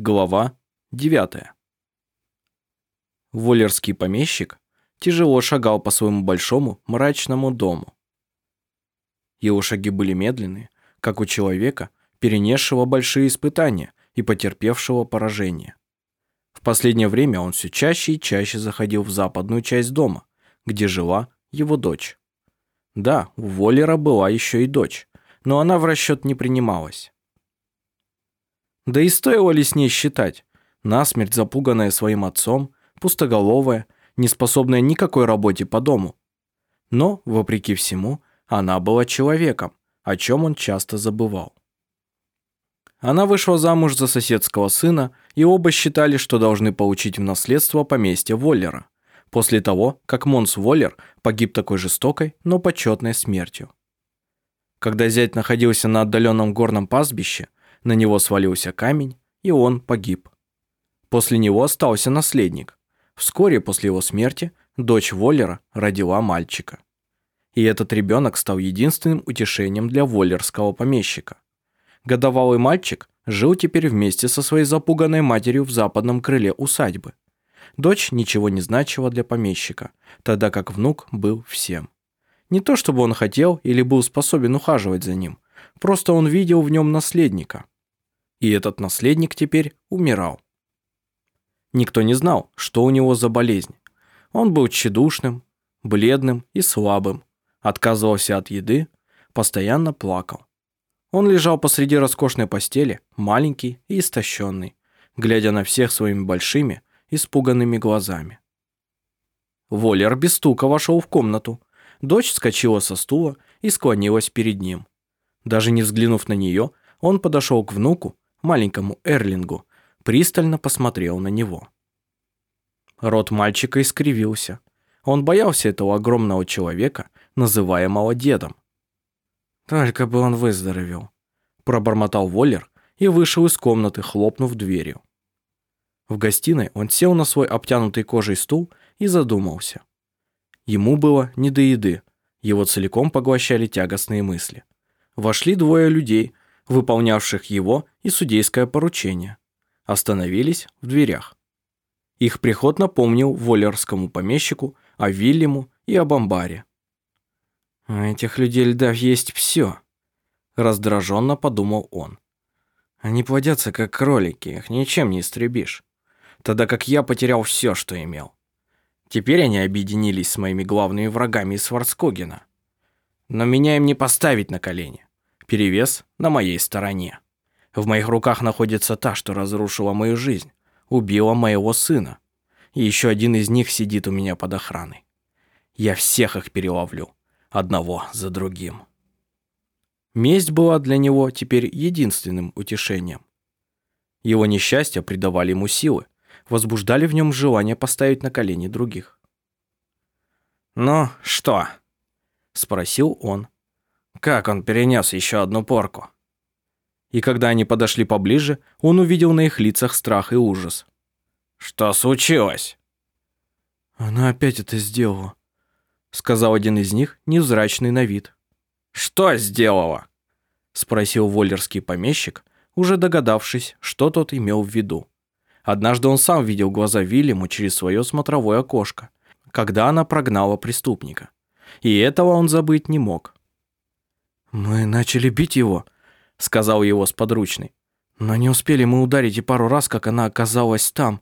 Глава 9. Воллерский помещик тяжело шагал по своему большому мрачному дому. Его шаги были медленные, как у человека, перенесшего большие испытания и потерпевшего поражение. В последнее время он все чаще и чаще заходил в западную часть дома, где жила его дочь. Да, у Воллера была еще и дочь, но она в расчет не принималась. Да и стоило ли с ней считать? Насмерть запуганная своим отцом, пустоголовая, неспособная никакой работе по дому. Но, вопреки всему, она была человеком, о чем он часто забывал. Она вышла замуж за соседского сына, и оба считали, что должны получить в наследство поместье Воллера, после того, как Монс Воллер погиб такой жестокой, но почетной смертью. Когда зять находился на отдаленном горном пастбище, на него свалился камень, и он погиб. После него остался наследник. Вскоре после его смерти дочь Воллера родила мальчика. И этот ребенок стал единственным утешением для воллерского помещика. Годовалый мальчик жил теперь вместе со своей запуганной матерью в западном крыле усадьбы. Дочь ничего не значила для помещика, тогда как внук был всем. Не то чтобы он хотел или был способен ухаживать за ним, просто он видел в нем наследника и этот наследник теперь умирал. Никто не знал, что у него за болезнь. Он был тщедушным, бледным и слабым, отказывался от еды, постоянно плакал. Он лежал посреди роскошной постели, маленький и истощенный, глядя на всех своими большими, испуганными глазами. Воллер без стука вошел в комнату. Дочь скочила со стула и склонилась перед ним. Даже не взглянув на нее, он подошел к внуку маленькому Эрлингу, пристально посмотрел на него. Рот мальчика искривился. Он боялся этого огромного человека, называемого дедом. «Только бы он выздоровел», – пробормотал Воллер и вышел из комнаты, хлопнув дверью. В гостиной он сел на свой обтянутый кожей стул и задумался. Ему было не до еды, его целиком поглощали тягостные мысли. Вошли двое людей, выполнявших его и судейское поручение, остановились в дверях. Их приход напомнил воллерскому помещику о Вильяму и об амбаре. «У этих людей льдов есть все», – раздраженно подумал он. «Они плодятся, как кролики, их ничем не истребишь, тогда как я потерял все, что имел. Теперь они объединились с моими главными врагами из Сварцкогена. Но меня им не поставить на колени. Перевес на моей стороне. В моих руках находится та, что разрушила мою жизнь, убила моего сына. И еще один из них сидит у меня под охраной. Я всех их переловлю, одного за другим. Месть была для него теперь единственным утешением. Его несчастья придавали ему силы, возбуждали в нем желание поставить на колени других. «Ну, что?» – спросил он, как он перенес еще одну порку? И когда они подошли поближе, он увидел на их лицах страх и ужас. «Что случилось?» «Она опять это сделала», — сказал один из них, невзрачный на вид. «Что сделала?» — спросил воллерский помещик, уже догадавшись, что тот имел в виду. Однажды он сам видел глаза Вильяму через свое смотровое окошко, когда она прогнала преступника. И этого он забыть не мог. «Мы начали бить его», — сказал его сподручный. «Но не успели мы ударить и пару раз, как она оказалась там».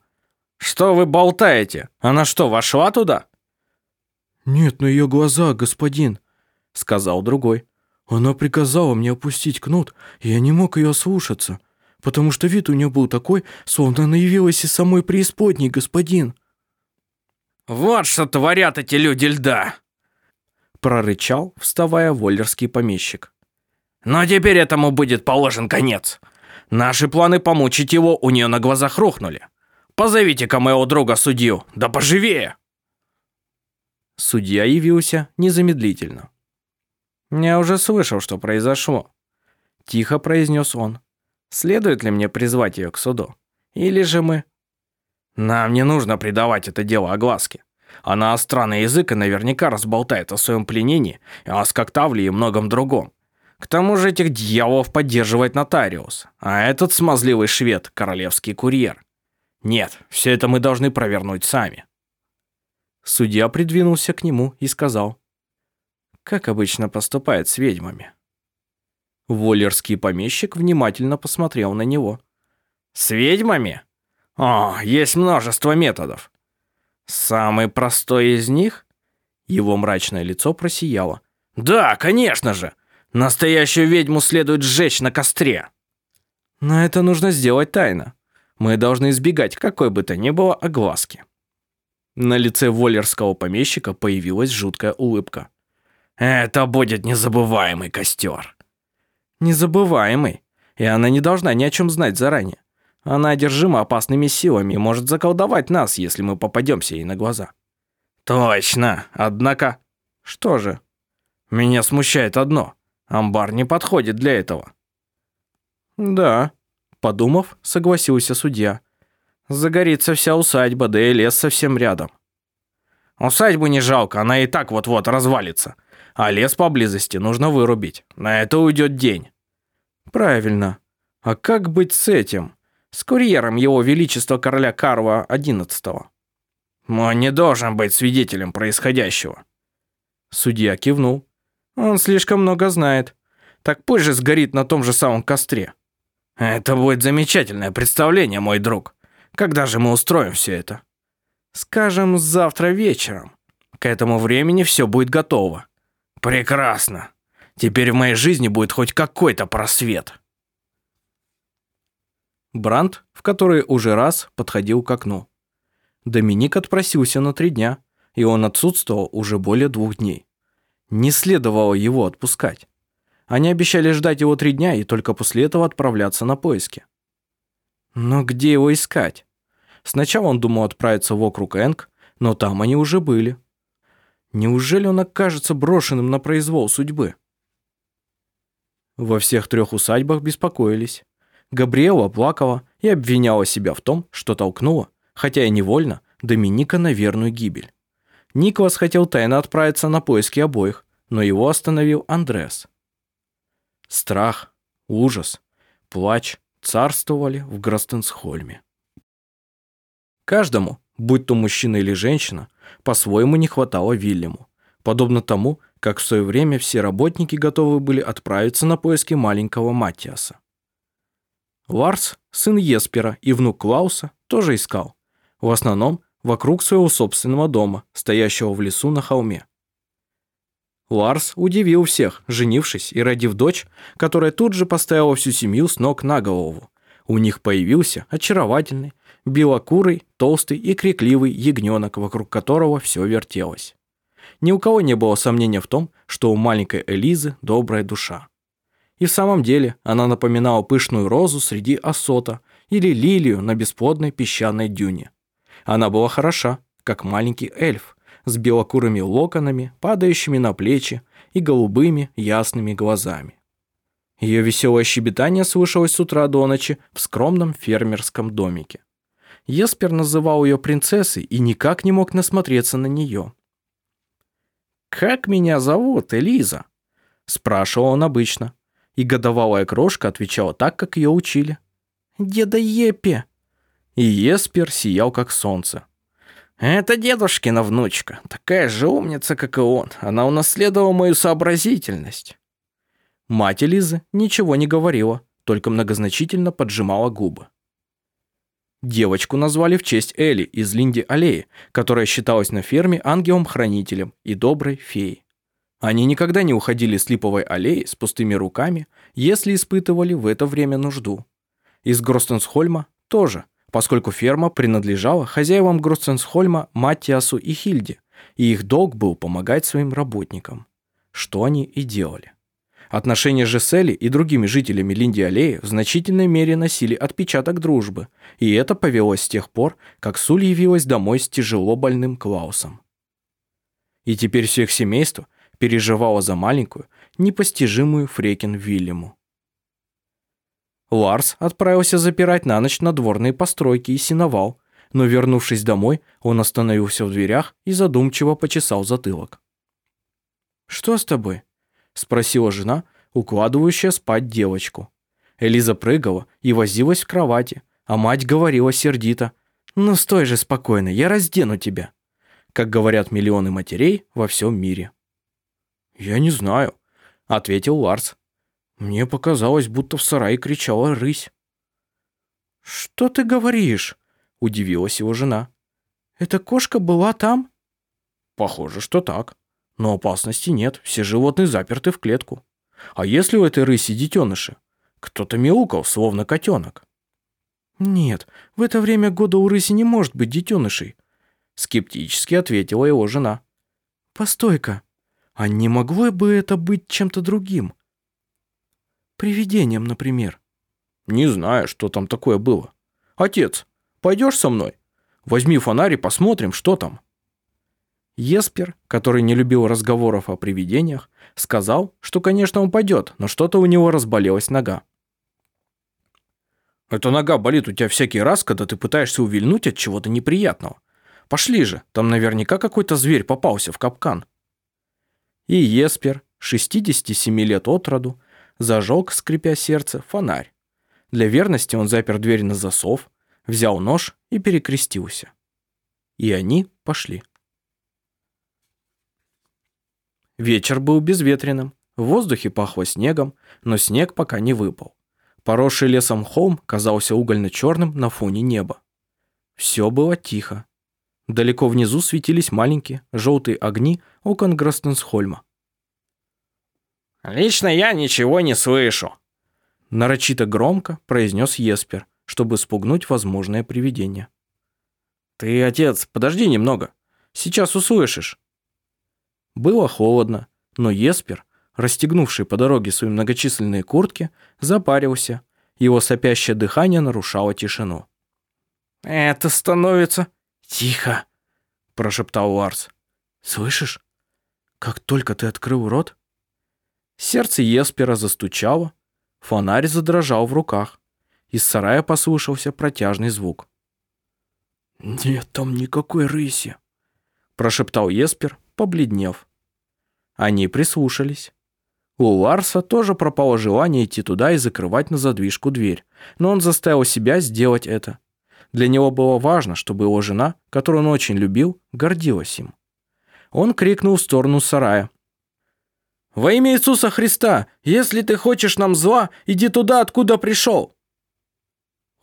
«Что вы болтаете? Она что, вошла туда?» «Нет, но ее глаза, господин», — сказал другой. «Она приказала мне опустить кнут, и я не мог ее слушаться, потому что вид у нее был такой, словно она явилась из самой преисподней, господин». «Вот что творят эти люди льда!» Прорычал, вставая воллерский помещик. «Но теперь этому будет положен конец. Наши планы помучить его у нее на глазах рухнули. Позовите-ка моего друга судью, да поживее!» Судья явился незамедлительно. «Я уже слышал, что произошло», – тихо произнес он. «Следует ли мне призвать ее к суду? Или же мы...» «Нам не нужно придавать это дело огласке. Она остра на язык и наверняка разболтает о своем пленении, о Скоктавле и многом другом. К тому же этих дьяволов поддерживает нотариус, а этот смазливый швед – королевский курьер. Нет, все это мы должны провернуть сами. Судья придвинулся к нему и сказал, как обычно поступает с ведьмами. Воллерский помещик внимательно посмотрел на него. «С ведьмами? О, есть множество методов. Самый простой из них?» Его мрачное лицо просияло. «Да, конечно же! Настоящую ведьму следует сжечь на костре!» «Но это нужно сделать тайно. Мы должны избегать какой бы то ни было огласки». На лице воллерского помещика появилась жуткая улыбка. «Это будет незабываемый костер!» «Незабываемый, и она не должна ни о чем знать заранее. Она одержима опасными силами и может заколдовать нас, если мы попадемся ей на глаза». «Точно, однако...» «Что же?» «Меня смущает одно. Амбар не подходит для этого». «Да», — подумав, согласился судья. «Загорится вся усадьба, да и лес совсем рядом». «Усадьбу не жалко, она и так вот-вот развалится. А лес поблизости нужно вырубить. На это уйдет день». «Правильно. А как быть с этим? С курьером его величества короля Карла XI?» Он не должен быть свидетелем происходящего. Судья кивнул. Он слишком много знает. Так пусть же сгорит на том же самом костре. Это будет замечательное представление, мой друг. Когда же мы устроим все это? Скажем, завтра вечером. К этому времени все будет готово. Прекрасно. Теперь в моей жизни будет хоть какой-то просвет. Бранд, в который уже раз подходил к окну. Доминик отпросился на три дня, и он отсутствовал уже более двух дней. Не следовало его отпускать. Они обещали ждать его три дня и только после этого отправляться на поиски. Но где его искать? Сначала он думал отправиться в округ Энг, но там они уже были. Неужели он окажется брошенным на произвол судьбы? Во всех трех усадьбах беспокоились. Габриэла плакала и обвиняла себя в том, что толкнула, хотя и невольно, Доминика на верную гибель. Николас хотел тайно отправиться на поиски обоих, но его остановил Андрес. Страх, ужас, плач царствовали в Гростенсхольме. Каждому, будь то мужчина или женщина, по-своему не хватало Вильяму, подобно тому, как в свое время все работники готовы были отправиться на поиски маленького Матиаса. Ларс, сын Еспера и внук Клауса, тоже искал, в основном вокруг своего собственного дома, стоящего в лесу на холме. Ларс удивил всех, женившись и родив дочь, которая тут же поставила всю семью с ног на голову. У них появился очаровательный, белокурый, толстый и крикливый ягненок, вокруг которого все вертелось. Ни у кого не было сомнения в том, что у маленькой Элизы добрая душа. И в самом деле она напоминала пышную розу среди осота или лилию на бесплодной песчаной дюне. Она была хороша, как маленький эльф, с белокурыми локонами, падающими на плечи и голубыми ясными глазами. Ее веселое щебетание слышалось с утра до ночи в скромном фермерском домике. Еспер называл ее принцессой и никак не мог насмотреться на нее. «Как меня зовут, Элиза?» – спрашивал он обычно. И годовалая крошка отвечала так, как ее учили. «Деда Епе!» и Еспер сиял как солнце. «Это дедушкина внучка, такая же умница, как и он. Она унаследовала мою сообразительность». Мать Элизы ничего не говорила, только многозначительно поджимала губы. Девочку назвали в честь Элли из Линди-аллеи, которая считалась на ферме ангелом-хранителем и доброй феей. Они никогда не уходили с липовой аллеи с пустыми руками, если испытывали в это время нужду. Из Гростенсхольма тоже – поскольку ферма принадлежала хозяевам Гроссенсхольма Маттиасу и Хильде, и их долг был помогать своим работникам. Что они и делали. Отношения же с Элли и другими жителями Линди-аллеи в значительной мере носили отпечаток дружбы, и это повелось с тех пор, как Суль явилась домой с тяжело больным Клаусом. И теперь все их семейство переживало за маленькую, непостижимую Фрекин Вильяму. Ларс отправился запирать на ночь надворные постройки и синовал, но, вернувшись домой, он остановился в дверях и задумчиво почесал затылок. «Что с тобой?» – спросила жена, укладывающая спать девочку. Элиза прыгала и возилась в кровати, а мать говорила сердито. «Ну стой же спокойно, я раздену тебя», как говорят миллионы матерей во всем мире. «Я не знаю», — ответил Ларс. «Мне показалось, будто в сарае кричала рысь». «Что ты говоришь?» — удивилась его жена. «Эта кошка была там?» «Похоже, что так. Но опасности нет, все животные заперты в клетку. А если у этой рыси детеныши? Кто-то мяукал, словно котенок». «Нет, в это время года у рыси не может быть детенышей», скептически ответила его жена. «Постой-ка, а не могло бы это быть чем-то другим? Привидением, например?» «Не знаю, что там такое было. Отец, пойдешь со мной? Возьми фонарь и посмотрим, что там». Еспер, который не любил разговоров о привидениях, сказал, что, конечно, он пойдет, но что-то у него разболелась нога. Эта нога болит у тебя всякий раз, когда ты пытаешься увильнуть от чего-то неприятного. Пошли же, там наверняка какой-то зверь попался в капкан. И Еспер, 67 лет от роду, зажег, скрипя сердце, фонарь. Для верности он запер дверь на засов, взял нож и перекрестился. И они пошли. Вечер был безветренным, в воздухе пахло снегом, но снег пока не выпал. Поросший лесом холм казался угольно-черным на фоне неба. Все было тихо. Далеко внизу светились маленькие желтые огни окон Гростенсхольма. «Лично я ничего не слышу», – нарочито громко произнес Еспер, чтобы спугнуть возможное привидение. «Ты, отец, подожди немного. Сейчас услышишь». Было холодно, но Еспер расстегнувший по дороге свои многочисленные куртки, запарился. Его сопящее дыхание нарушало тишину. «Это становится...» «Тихо!» – прошептал Ларс. «Слышишь? Как только ты открыл рот...» Сердце Еспера застучало, фонарь задрожал в руках. Из сарая послышался протяжный звук. «Нет там никакой рыси», – прошептал Еспер, побледнев. Они прислушались. У Ларса тоже пропало желание идти туда и закрывать на задвижку дверь, но он заставил себя сделать это. Для него было важно, чтобы его жена, которую он очень любил, гордилась им. Он крикнул в сторону сарая. «Во имя Иисуса Христа, если ты хочешь нам зла, иди туда, откуда пришел!»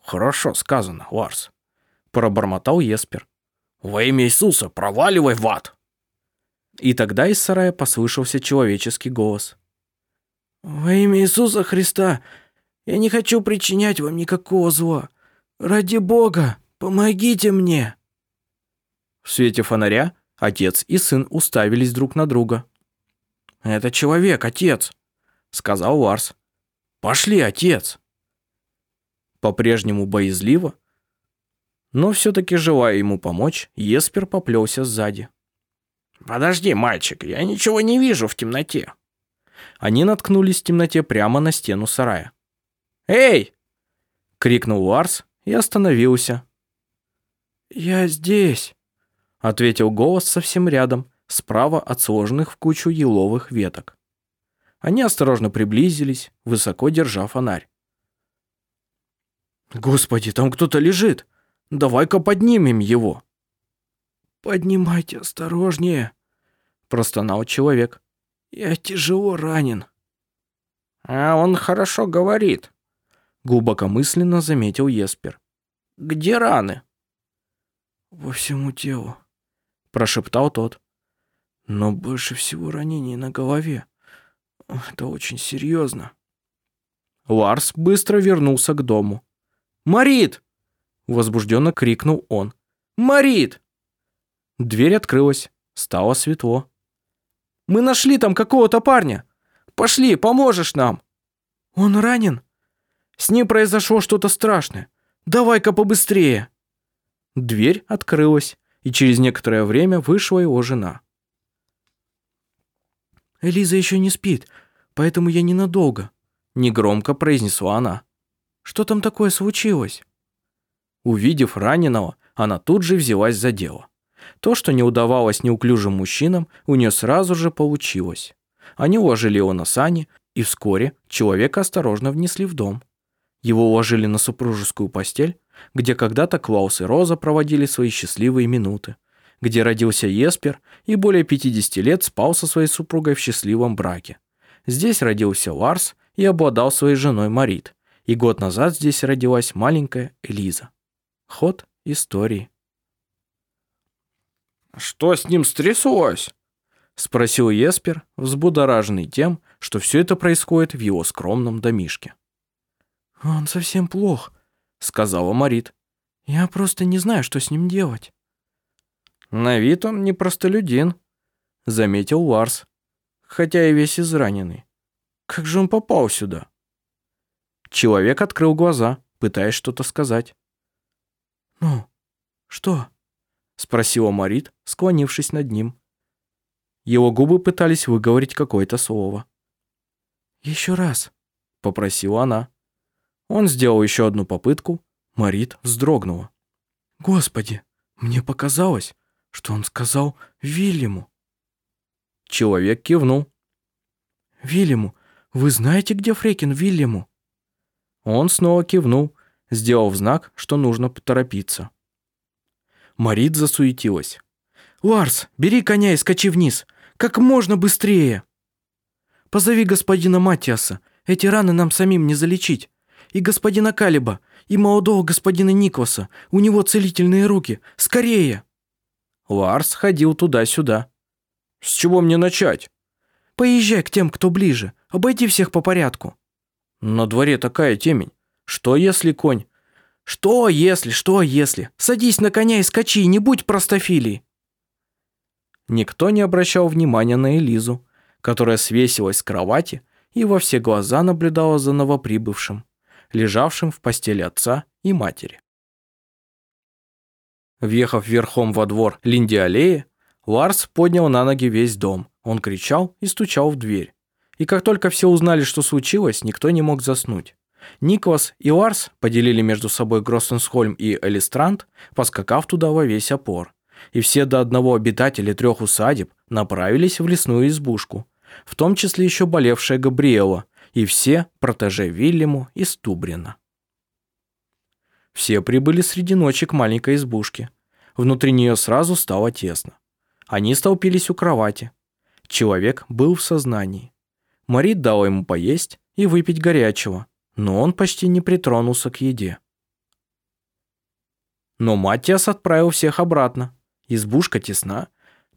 «Хорошо сказано, Ларс», – пробормотал Еспер. «Во имя Иисуса, проваливай в ад!» И тогда из сарая послышался человеческий голос – «Во имя Иисуса Христа, я не хочу причинять вам никакого зла. Ради Бога, помогите мне!» В свете фонаря отец и сын уставились друг на друга. «Это человек, отец», — сказал Ларс. «Пошли, отец!» По-прежнему боязливо, но все-таки желая ему помочь, Еспер поплелся сзади. «Подожди, мальчик, я ничего не вижу в темноте», они наткнулись в темноте прямо на стену сарая. «Эй!» — крикнул Ларс и остановился. «Я здесь», — ответил голос совсем рядом, справа от сложенных в кучу еловых веток. Они осторожно приблизились, высоко держа фонарь. «Господи, там кто-то лежит! Давай-ка поднимем его!» «Поднимайте осторожнее!» – простонал человек. Я тяжело ранен. А он хорошо говорит. Глубокомысленно заметил Еспер. Где раны? Во всему телу, прошептал тот. Но больше всего ранений на голове. Это очень серьезно. Ларс быстро вернулся к дому. «Марит!» – возбужденно крикнул он. «Марит!» Дверь открылась. Стало светло. Мы нашли там какого-то парня. Пошли, поможешь нам». «Он ранен?» «С ним произошло что-то страшное. Давай-ка побыстрее». Дверь открылась, и через некоторое время вышла его жена. «Элиза еще не спит, поэтому я ненадолго», — негромко произнесла она. «Что там такое случилось?» Увидев раненого, она тут же взялась за дело. То, что не удавалось неуклюжим мужчинам, у нее сразу же получилось. Они уложили его на сани, И вскоре человека осторожно внесли в дом. Его уложили на супружескую постель, где когда-то Клаус и Роза проводили свои счастливые минуты, где родился Еспер и более 50 лет спал со своей супругой в счастливом браке. Здесь родился Ларс и обладал своей женой Марит, и год назад здесь родилась маленькая Элиза. Ход истории. «Что с ним стряслось?» — спросил Еспер, взбудораженный тем, что все это происходит в его скромном домишке. «Он совсем плох», — сказала Марит. «Я просто не знаю, что с ним делать». «На вид он не простолюдин», — заметил Ларс, хотя и весь израненный. «Как же он попал сюда?» Человек открыл глаза, пытаясь что-то сказать. «Ну, что?» — спросила Марит, склонившись над ним. Его губы пытались выговорить какое-то слово. «Еще раз», — попросила она. Он сделал еще одну попытку. Марит вздрогнула. «Господи, мне показалось, что он сказал Вильяму». Человек кивнул. «Вильяму, вы знаете, где Фрекин Вильяму?» Он снова кивнул, сделав знак, что нужно поторопиться. Марит засуетилась. «Ларс, бери коня и скачи вниз! Как можно быстрее!» «Позови господина Матиаса, эти раны нам самим не залечить. И господина Калиба, и молодого господина Никласа, у него целительные руки. Скорее!» Ларс ходил туда-сюда. «С чего мне начать?» «Поезжай к тем, кто ближе. Обойди всех по порядку». «На дворе такая темень. Что если конь?» «Что если, что если? Садись на коня и скачи, не будь простофилией!» Никто не обращал внимания на Элизу, которая свесилась с кровати и во все глаза наблюдала за новоприбывшим, лежавшим в постели отца и матери. Въехав верхом во двор Линди аллеи, Ларс поднял на ноги весь дом. Он кричал и стучал в дверь. И как только все узнали, что случилось, никто не мог заснуть. Никлас и Ларс поделили между собой Гроссенсхольм и Элистранд, поскакав туда во весь опор. И все до одного обитателя трех усадеб направились в лесную избушку, в том числе еще болевшая Габриэла, и все протеже Вильяму и Стубрина. Все прибыли среди ночи к маленькой избушке. Внутри нее сразу стало тесно. Они столпились у кровати. Человек был в сознании. Марит дала ему поесть и выпить горячего, но он почти не притронулся к еде. Но Матиас отправил всех обратно. Избушка тесна,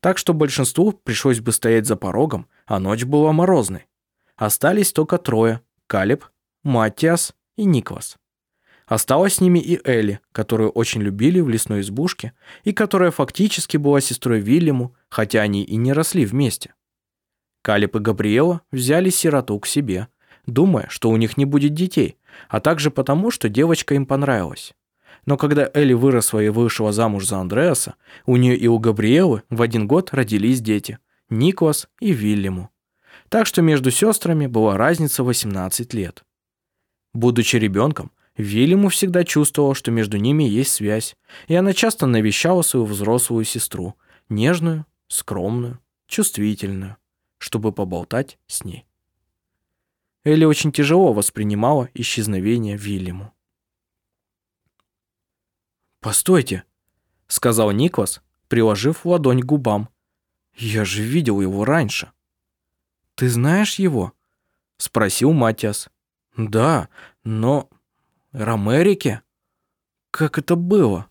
так что большинству пришлось бы стоять за порогом, а ночь была морозной. Остались только трое – Калиб, Матиас и Никвас. Осталась с ними и Элли, которую очень любили в лесной избушке и которая фактически была сестрой Вильяму, хотя они и не росли вместе. Калиб и Габриэла взяли сироту к себе, думая, что у них не будет детей, а также потому, что девочка им понравилась. Но когда Элли выросла и вышла замуж за Андреаса, у нее и у Габриэлы в один год родились дети – Никлас и Вильяму. Так что между сестрами была разница 18 лет. Будучи ребенком, Вильяму всегда чувствовала, что между ними есть связь, и она часто навещала свою взрослую сестру, нежную, скромную, чувствительную, чтобы поболтать с ней. Элли очень тяжело воспринимала исчезновение Вильяму. «Постойте», — сказал Никлас, приложив ладонь к губам. «Я же видел его раньше». «Ты знаешь его?» — спросил Матиас. «Да, но Ромерике? Как это было?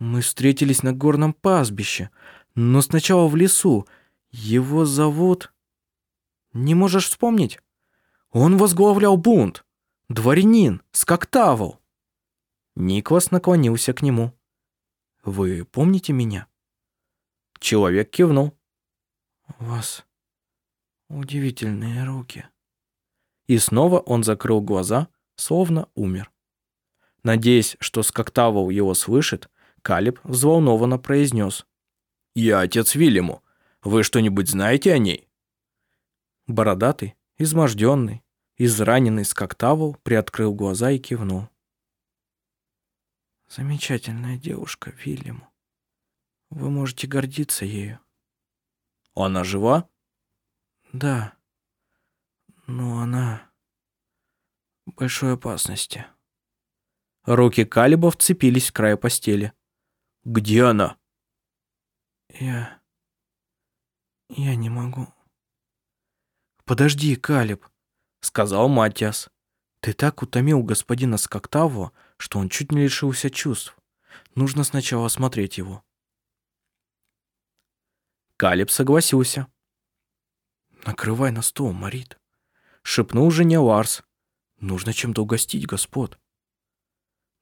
Мы встретились на горном пастбище, но сначала в лесу. Его зовут... Не можешь вспомнить? Он возглавлял бунт. Дворянин, скоктавл. Никлас наклонился к нему. «Вы помните меня?» Человек кивнул. «У вас удивительные руки». И снова он закрыл глаза, словно умер. Надеясь, что Скоктавл его слышит, Калиб взволнованно произнес. «Я отец Вильяму. Вы что-нибудь знаете о ней?» Бородатый, изможденный, израненный Скоктавл приоткрыл глаза и кивнул. «Замечательная девушка, Вильяму. Вы можете гордиться ею». «Она жива?» «Да. Но она в большой опасности. Руки Калиба вцепились в край постели. «Где она?» Я... Я не могу. «Подожди, Калиб», — сказал Матиас. «Ты так утомил господина Скоктаву, что он чуть не лишился чувств. Нужно сначала осмотреть его». Калиб согласился. «Накрывай на стол, Марит», — шепнул жене Ларс. «Нужно чем-то угостить господ».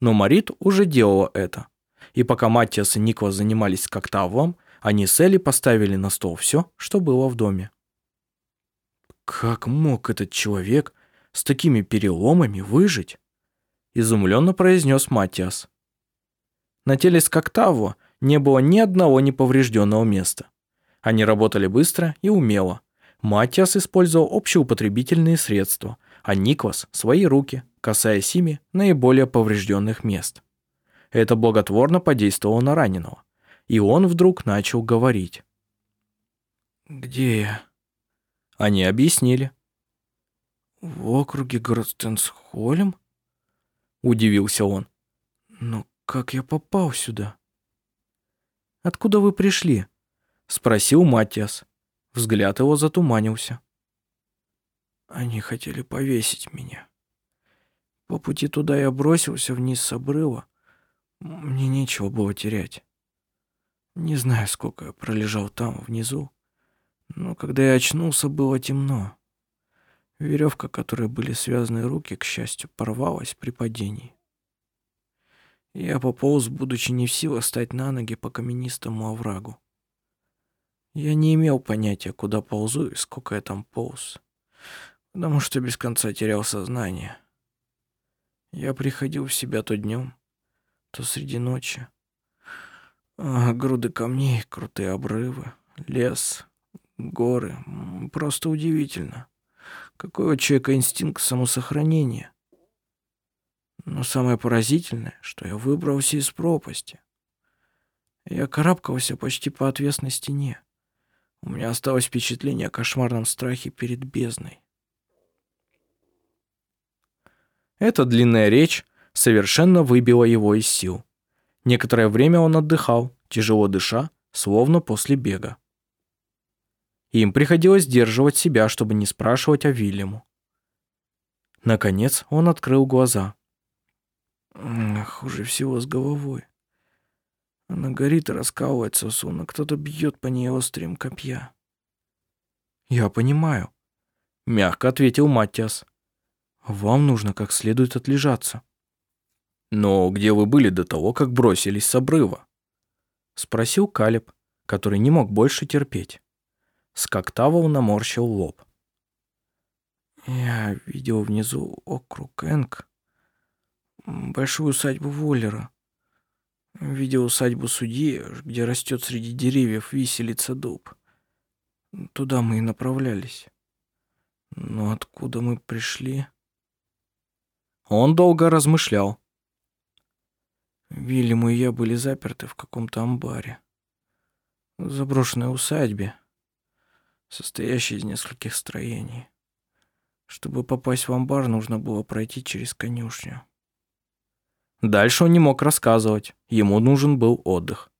Но Марит уже делала это. И пока Маттиас и Никлас занимались коктавлом, они с Элли поставили на стол все, что было в доме. «Как мог этот человек с такими переломами выжить?» Изумленно произнес Матиас. На теле Скоктаву не было ни одного неповрежденного места. Они работали быстро и умело. Матиас использовал общеупотребительные средства, а Никлас – свои руки, касаясь ими наиболее поврежденных мест. Это благотворно подействовало на раненого, и он вдруг начал говорить. «Где я?» Они объяснили. «В округе Гростенсхольм?» Удивился он. «Но как я попал сюда?» «Откуда вы пришли?» Спросил Матиас. Взгляд его затуманился. Они хотели повесить меня. По пути туда я бросился вниз с обрыва. Мне нечего было терять. Не знаю, сколько я пролежал там, внизу. Но когда я очнулся, было темно. Веревка, которой были связаны руки, к счастью, порвалась при падении. Я пополз, будучи не в силах стать на ноги по каменистому оврагу. Я не имел понятия, куда ползу и сколько я там полз потому что без конца терял сознание. Я приходил в себя то днем, то среди ночи. А, груды камней, крутые обрывы, лес, горы. Просто удивительно. Какой у человека инстинкт самосохранения. Но самое поразительное, что я выбрался из пропасти. Я карабкался почти по отвесной стене. У меня осталось впечатление о кошмарном страхе перед бездной. Эта длинная речь совершенно выбила его из сил. Некоторое время он отдыхал, тяжело дыша, словно после бега. Им приходилось сдерживать себя, чтобы не спрашивать о Вильяму. Наконец он открыл глаза. Хуже всего с головой. Она горит и раскалывается, словно кто-то бьет по ней острым копья. «Я понимаю», — мягко ответил Маттиас. Вам нужно как следует отлежаться. Но где вы были до того, как бросились с обрыва? Спросил Калиб, который не мог больше терпеть. Скоктавл наморщил лоб. Я видел внизу округ Энг, большую усадьбу Воллера. Видел усадьбу судьи, где растет среди деревьев виселица дуб. Туда мы и направлялись. Но откуда мы пришли? Он долго размышлял. Вильям и я были заперты в каком-то амбаре. В заброшенной усадьбе, состоящей из нескольких строений. Чтобы попасть в амбар, нужно было пройти через конюшню. Дальше он не мог рассказывать, ему нужен был отдых.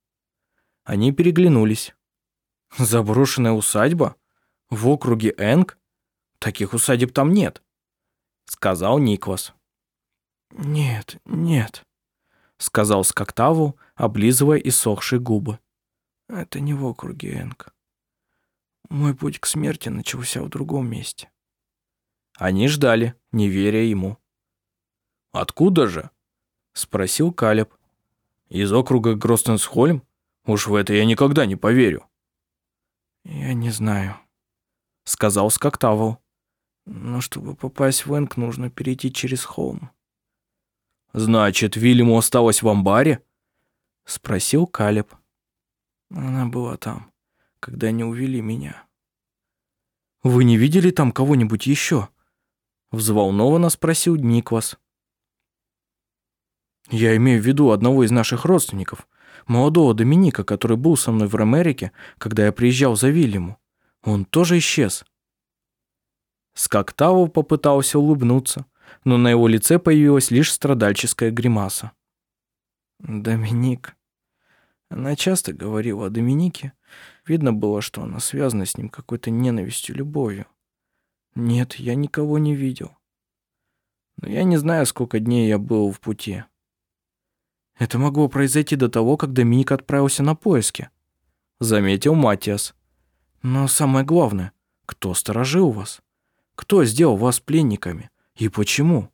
Они переглянулись. Заброшенная усадьба? В округе Энг? Таких усадеб там нет, сказал Никвас. «Нет, нет», — сказал Скоктаву, облизывая иссохшие губы. «Это не в округе Энг. Мой путь к смерти начался в другом месте». Они ждали, не веря ему. «Откуда же?» — спросил Калеб. «Из округа Гростенсхольм? Уж в это я никогда не поверю». «Я не знаю», — сказал Скоктаву. «Но чтобы попасть в Энг, нужно перейти через холм». «Значит, Вильяму осталось в амбаре?» — спросил Калеб. «Она была там, когда они увели меня». «Вы не видели там кого-нибудь еще?» — взволнованно спросил Никвас. «Я имею в виду одного из наших родственников, молодого Доминика, который был со мной в Америке, когда я приезжал за Вильяму. Он тоже исчез». Скоктавов попытался улыбнуться, но на его лице появилась лишь страдальческая гримаса. Доминик. Она часто говорила о Доминике. Видно было, что она связана с ним какой-то ненавистью, любовью. Нет, я никого не видел. Но я не знаю, сколько дней я был в пути. Это могло произойти до того, как Доминик отправился на поиски. Заметил Матиас. Но самое главное, кто сторожил вас? Кто сделал вас пленниками? И почему?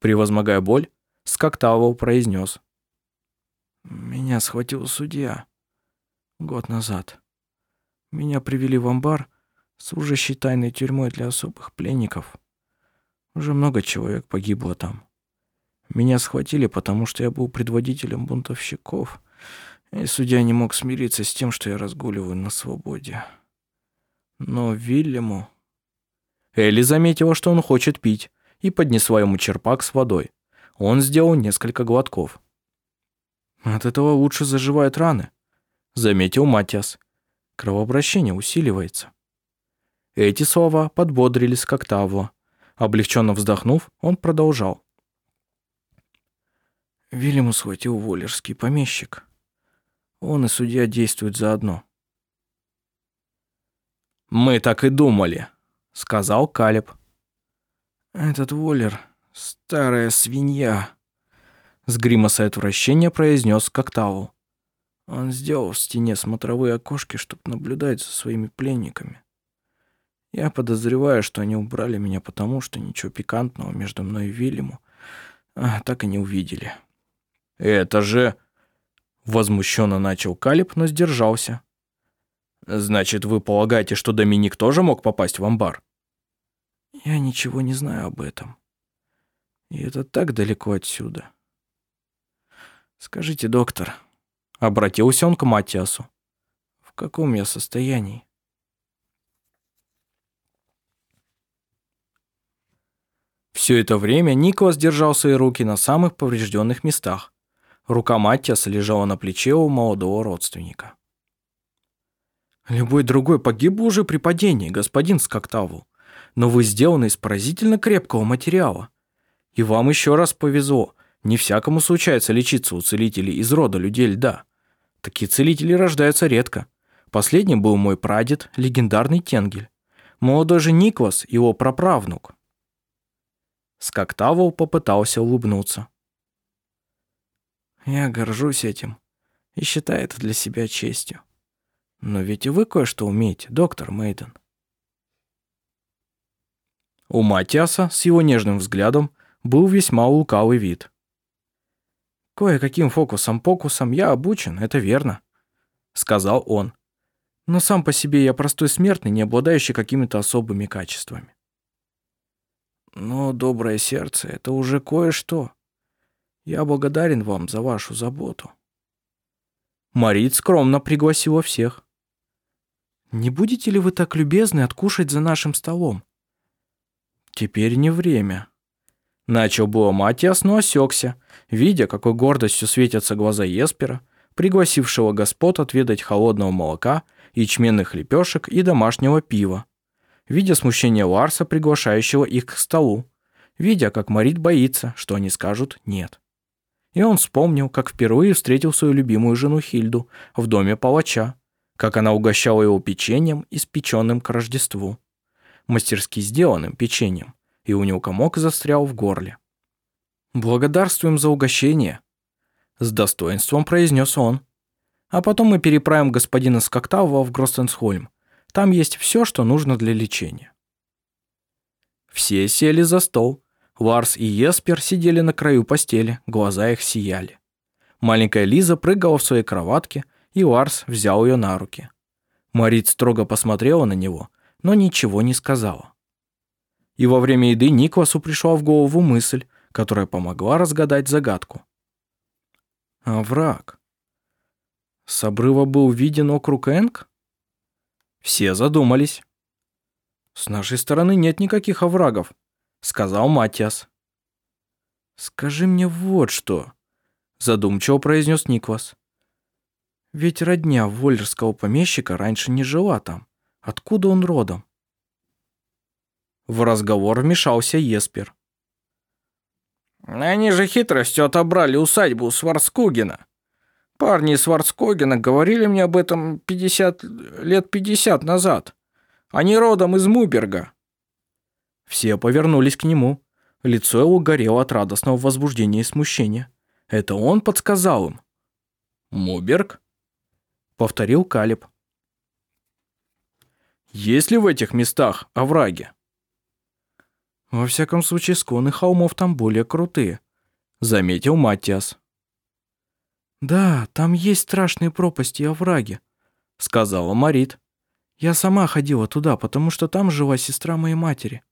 Превозмогая боль, Скоктавл произнес. Меня схватил судья год назад. Меня привели в амбар, служащий тайной тюрьмой для особых пленников. Уже много человек погибло там. Меня схватили, потому что я был предводителем бунтовщиков, и судья не мог смириться с тем, что я разгуливаю на свободе. Но Вильяму... Элли заметила, что он хочет пить, и поднесла ему черпак с водой. Он сделал несколько глотков. «От этого лучше заживают раны», — заметил Матиас. «Кровообращение усиливается». Эти слова подбодрили Скоктавла. Облегченно вздохнув, он продолжал. Вильяму схватил воллерский помещик. Он и судья действуют заодно. «Мы так и думали», — сказал Калеб. «Этот Воллер Старая свинья, с гримасой отвращения произнес Коктавл. Он сделал в стене смотровые окошки, чтобы наблюдать за своими пленниками. Я подозреваю, что они убрали меня потому, что ничего пикантного между мной и Вильяму а, так и не увидели. «Это же...» Возмущенно начал Калиб, но сдержался. «Значит, вы полагаете, что Доминик тоже мог попасть в амбар?» «Я ничего не знаю об этом», и это так далеко отсюда. Скажите, доктор, обратился он к Матиасу. В каком я состоянии? Все это время Николас держал свои руки на самых поврежденных местах. Рука Маттиаса лежала на плече у молодого родственника. «Любой другой погиб бы уже при падении, господин Скоктаву, но вы сделаны из поразительно крепкого материала. И вам еще раз повезло. Не всякому случается лечиться у целителей из рода людей льда. Такие целители рождаются редко. Последним был мой прадед, легендарный Тенгель. Молодой же Никвас, его праправнук. Скоктавол попытался улыбнуться. Я горжусь этим и считаю это для себя честью. Но ведь и вы кое-что умеете, доктор Мейден. У Матиаса с его нежным взглядом был весьма лукавый вид. «Кое-каким фокусом-покусом я обучен, это верно», — сказал он. «Но сам по себе я простой смертный, не обладающий какими-то особыми качествами». «Но доброе сердце — это уже кое-что. Я благодарен вам за вашу заботу». Марит скромно пригласила всех. «Не будете ли вы так любезны откушать за нашим столом?» «Теперь не время», Начал было Матиас, но осекся, видя, какой гордостью светятся глаза Еспера, пригласившего господ отведать холодного молока, ячменных лепешек и домашнего пива. Видя смущение Ларса, приглашающего их к столу. Видя, как Марит боится, что они скажут «нет». И он вспомнил, как впервые встретил свою любимую жену Хильду в доме палача, как она угощала его печеньем, испеченным к Рождеству. Мастерски сделанным печеньем, и у него комок застрял в горле. «Благодарствуем за угощение», — с достоинством произнес он. «А потом мы переправим господина Скоктава в Гростенсхольм. Там есть все, что нужно для лечения». Все сели за стол. Ларс и Еспер сидели на краю постели, глаза их сияли. Маленькая Лиза прыгала в своей кроватке, и Ларс взял ее на руки. Марит строго посмотрела на него, но ничего не сказала. И во время еды Никвасу пришла в голову мысль, которая помогла разгадать загадку. А враг? С обрыва был виден округ Энг? Все задумались. «С нашей стороны нет никаких оврагов», — сказал Матиас. «Скажи мне вот что», — задумчиво произнес Никвас. «Ведь родня вольерского помещика раньше не жила там. Откуда он родом?» В разговор вмешался Еспер. Они же хитростью отобрали усадьбу у Сварцкугена. Парни из Сварцкогена говорили мне об этом 50 лет 50 назад. Они родом из Муберга. Все повернулись к нему. Лицо его горело от радостного возбуждения и смущения. Это он подсказал им. «Муберг?» — повторил Калиб. «Есть ли в этих местах овраги?» «Во всяком случае, склоны холмов там более крутые», — заметил Матиас. «Да, там есть страшные пропасти и овраги», — сказала Марит. «Я сама ходила туда, потому что там жила сестра моей матери».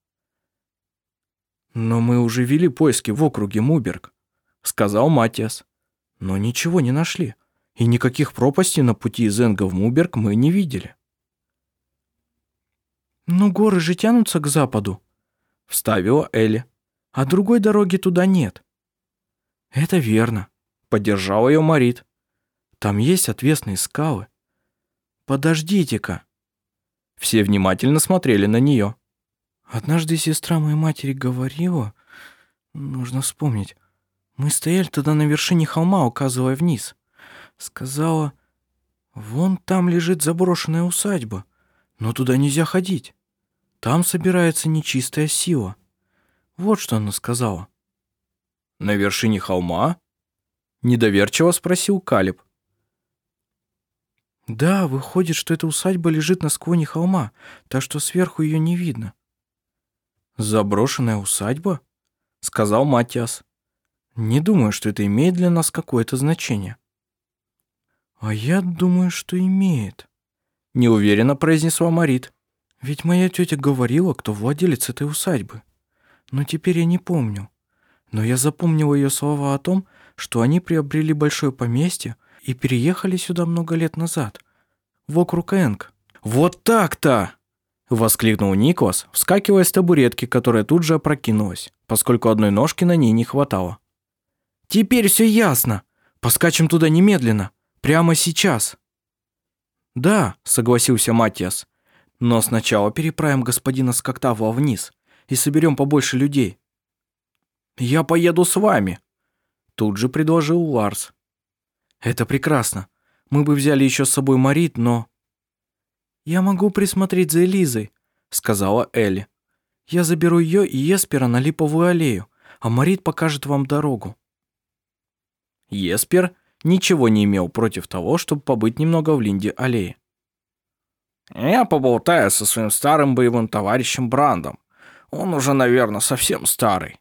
«Но мы уже вели поиски в округе Муберг», — сказал Матиас. «Но ничего не нашли, и никаких пропастей на пути из Энга в Муберг мы не видели». «Но горы же тянутся к западу», — вставила Элли. «А другой дороги туда нет». «Это верно», — поддержал ее Марит. «Там есть отвесные скалы». «Подождите-ка». Все внимательно смотрели на нее. Однажды сестра моей матери говорила, нужно вспомнить, мы стояли тогда на вершине холма, указывая вниз. Сказала, вон там лежит заброшенная усадьба, но туда нельзя ходить. Там собирается нечистая сила. Вот что она сказала. На вершине холма? Недоверчиво спросил Калиб. Да, выходит, что эта усадьба лежит на склоне холма, так что сверху ее не видно. «Заброшенная усадьба?» — сказал Матиас. «Не думаю, что это имеет для нас какое-то значение». «А я думаю, что имеет», — неуверенно произнесла Марит. «Ведь моя тетя говорила, кто владелец этой усадьбы. Но теперь я не помню. Но я запомнила ее слова о том, что они приобрели большое поместье и переехали сюда много лет назад, в округ Энг». «Вот так-то!» Воскликнул Николас, вскакивая с табуретки, которая тут же опрокинулась, поскольку одной ножки на ней не хватало. «Теперь все ясно. Поскачем туда немедленно. Прямо сейчас». «Да», — согласился Матиас. «Но сначала переправим господина Скоктавла вниз и соберем побольше людей». «Я поеду с вами», — тут же предложил Ларс. «Это прекрасно. Мы бы взяли еще с собой Марит, но...» «Я могу присмотреть за Элизой», — сказала Элли. «Я заберу ее и Еспера на Липовую аллею, а Марит покажет вам дорогу». Еспер ничего не имел против того, чтобы побыть немного в Линде аллее. «Я поболтаю со своим старым боевым товарищем Брандом. Он уже, наверное, совсем старый».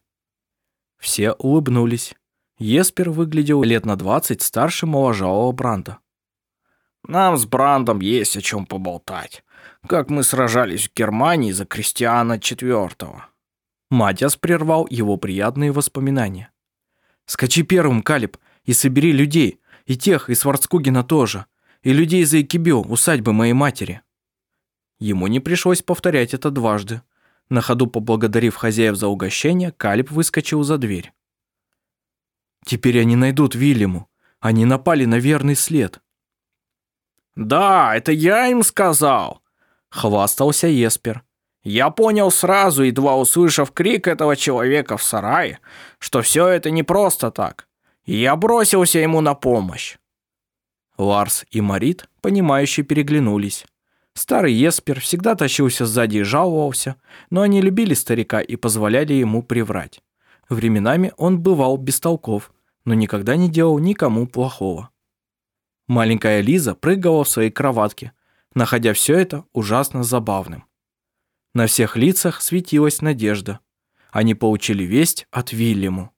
Все улыбнулись. Еспер выглядел лет на двадцать старше моложавого Бранда. Нам с Брандом есть о чем поболтать. Как мы сражались в Германии за Кристиана IV. Матиас прервал его приятные воспоминания. «Скачи первым, Калиб, и собери людей, и тех из Сварцкугена тоже, и людей за Экибио, усадьбы моей матери». Ему не пришлось повторять это дважды. На ходу поблагодарив хозяев за угощение, Калиб выскочил за дверь. «Теперь они найдут Вильяму. Они напали на верный след. «Да, это я им сказал», — хвастался Еспер. «Я понял сразу, едва услышав крик этого человека в сарае, что все это не просто так. И я бросился ему на помощь». Ларс и Марит, понимающе переглянулись. Старый Еспер всегда тащился сзади и жаловался, но они любили старика и позволяли ему приврать. Временами он бывал бестолков, но никогда не делал никому плохого. Маленькая Лиза прыгала в своей кроватке, находя все это ужасно забавным. На всех лицах светилась надежда. Они получили весть от Вильяму.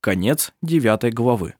Конец девятой главы.